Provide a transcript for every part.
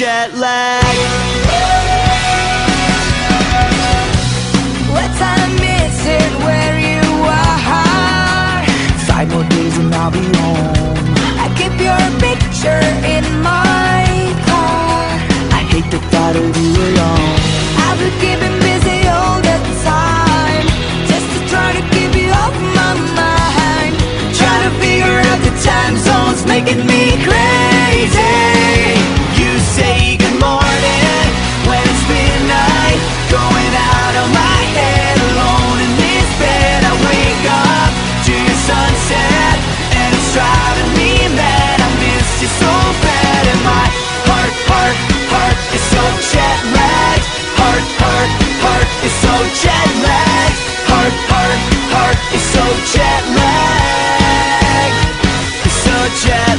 jet lag. What time is it where you are? Five more days and I'll be home. I keep your picture in my car. I hate the thought of you alone. I've been keeping busy all the time Just to try to keep you off my mind. Trying to figure out the time zones making me crazy. jet lag. Heart, heart, heart is so jet lag. It's so jet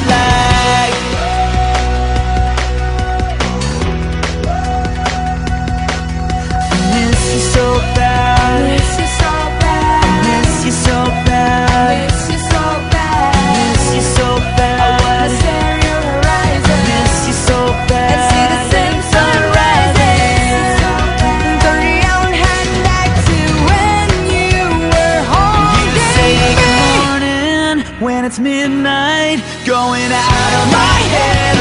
it's midnight Going out of my head